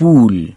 pool.